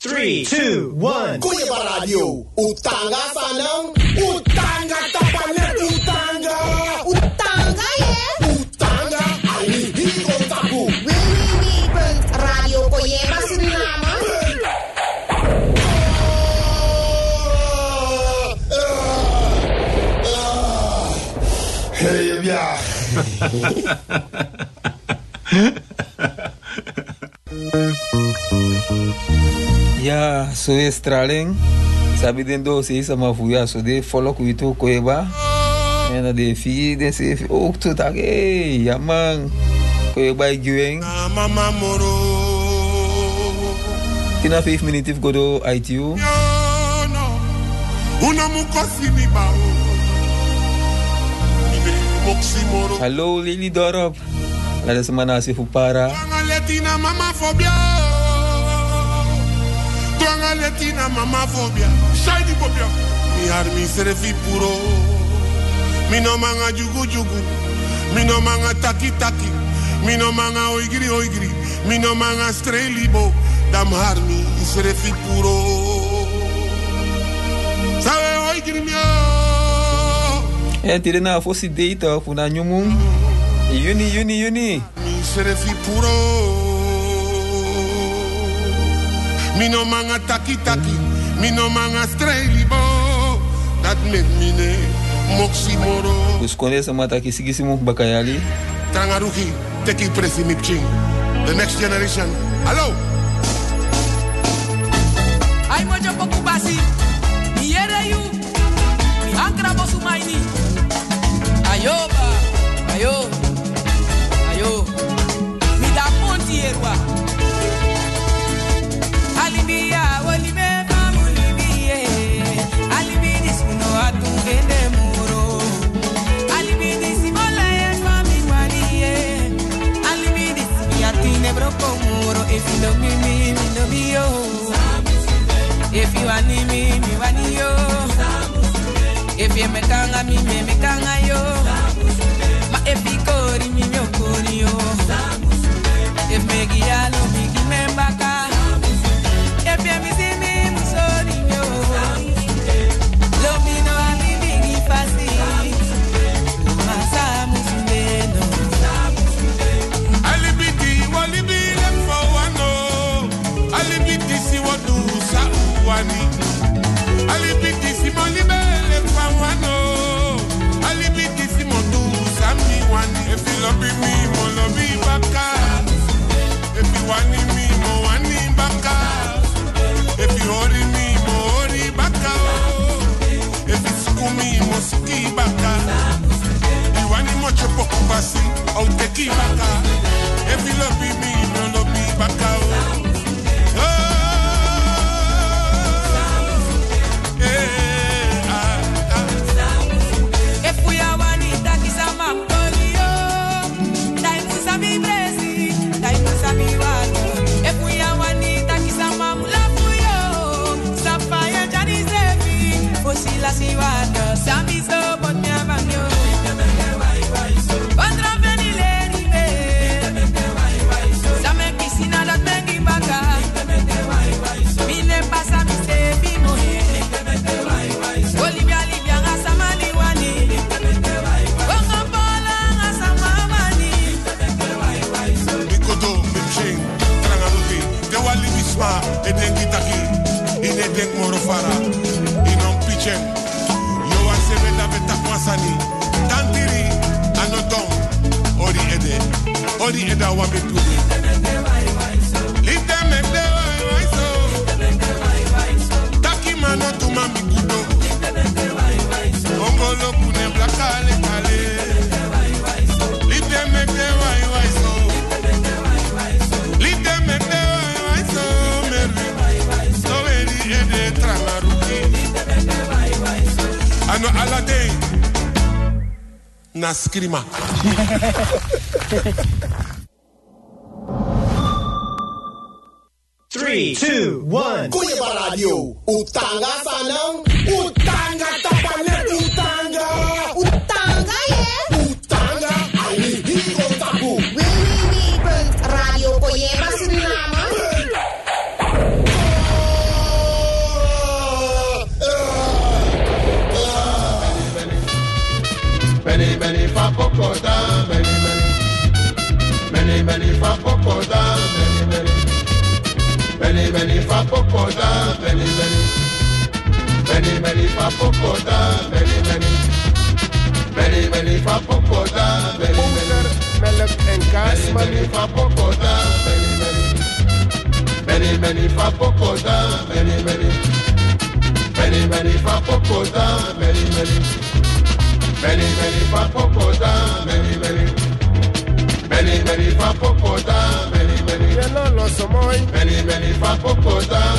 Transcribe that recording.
Three, two, one. Koyeba Radio. Utanga sanang. Utanga tapanet. Utanga. Utanga ye. Utanga. Ali higo tapu. www.radio Koyeba Suriname. Hey, ja. ya soye straling. Sabi den do sama fuya so de follow ku itu ko eba ena de fi de se fi ok to tak ke ya man ko eba e giwen mama moro. Tina 5 minutes go do itu una mukosi mi ba o. Hello Lily Dorop. Lada semana si Fupara. Jangan mama fobia. Twanga letina mama phobia. Shiny phobia. Mi armi serefi puro. Mi no manga jugu jugu. Mi no manga taki taki. Mi no manga oigri oigri. Mi no manga strelibo. Dam harmi serefi puro. Sabe oigri mio. En tire na fosi data fu na nyumung. Yuni yuni yuni. Mi serefi puro. Mi no manga taki taki. Mi no manga strelibo. Dat met mine moksi moro. Dus konde se mata ki sigi simu bakayali. Trangaruki teki presi mipching. The next generation. Hello. If you love me, me, me love you. If you want me, me want you. If you me kanga, me me me kanga yo. Suki baka. Iwani moche poku basi, au teki Misma, Edengi Taki, Ine Denk Morofara, Inon Pichen, Yowa Sebeda Beta Kwasani, Tantiri, Anodon, Ori Ede, Ori Eda Wabe Tuli. Na skrima. Three, two, one. Koyeba Radio. Utanga sanang. Many, many fa popoda, many, many. Many, many fa popoda, many, many. melk en kaas, Many, maar many niet fa popoda, many, many. Many, many fa popoda, many, many. Many, many fa popoda, many, many. Many, many fa popoda, many, many. Many, many fa popoda, many, many. je no lo so mooi. Many, many fa popoda,